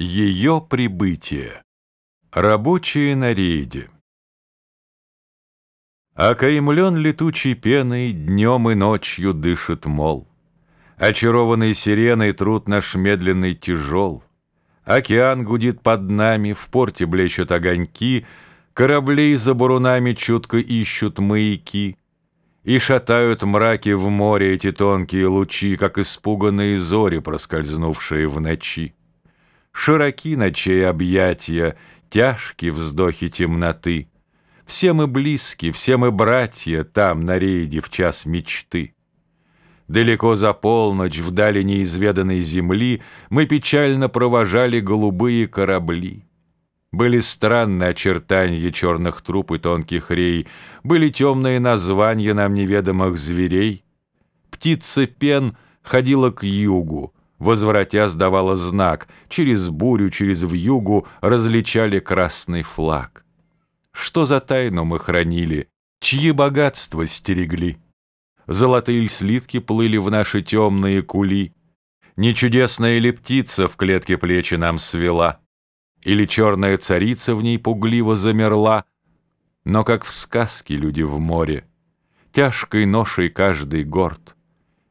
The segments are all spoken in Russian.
Ее прибытие. Рабочие на рейде. Окаймлен летучей пеной Днем и ночью дышит мол. Очарованный сиреной труд наш медленный тяжел. Океан гудит под нами, в порте блещут огоньки, Кораблей за бурунами чутко ищут маяки. И шатают мраки в море эти тонкие лучи, Как испуганные зори, проскользнувшие в ночи. Широки ночей объятия, тяжки вздохи темноты. Все мы близки, все мы братья там, на рейде, в час мечты. Далеко за полночь, вдали неизведанной земли, Мы печально провожали голубые корабли. Были странные очертания черных труп и тонких рей, Были темные названия нам неведомых зверей. Птица пен ходила к югу, Возвратясь, давала знак, через бурю, через вьюгу различали красный флаг. Что за тайну мы хранили, чьи богатства стерегли? Золотые слитки плыли в наши темные кули, Не чудесная ли птица в клетке плечи нам свела, Или черная царица в ней пугливо замерла, Но как в сказке люди в море, Тяжкой ношей каждый горд,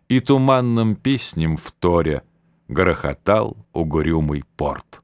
И туманным песням в торе — грохотал угрюмый порт.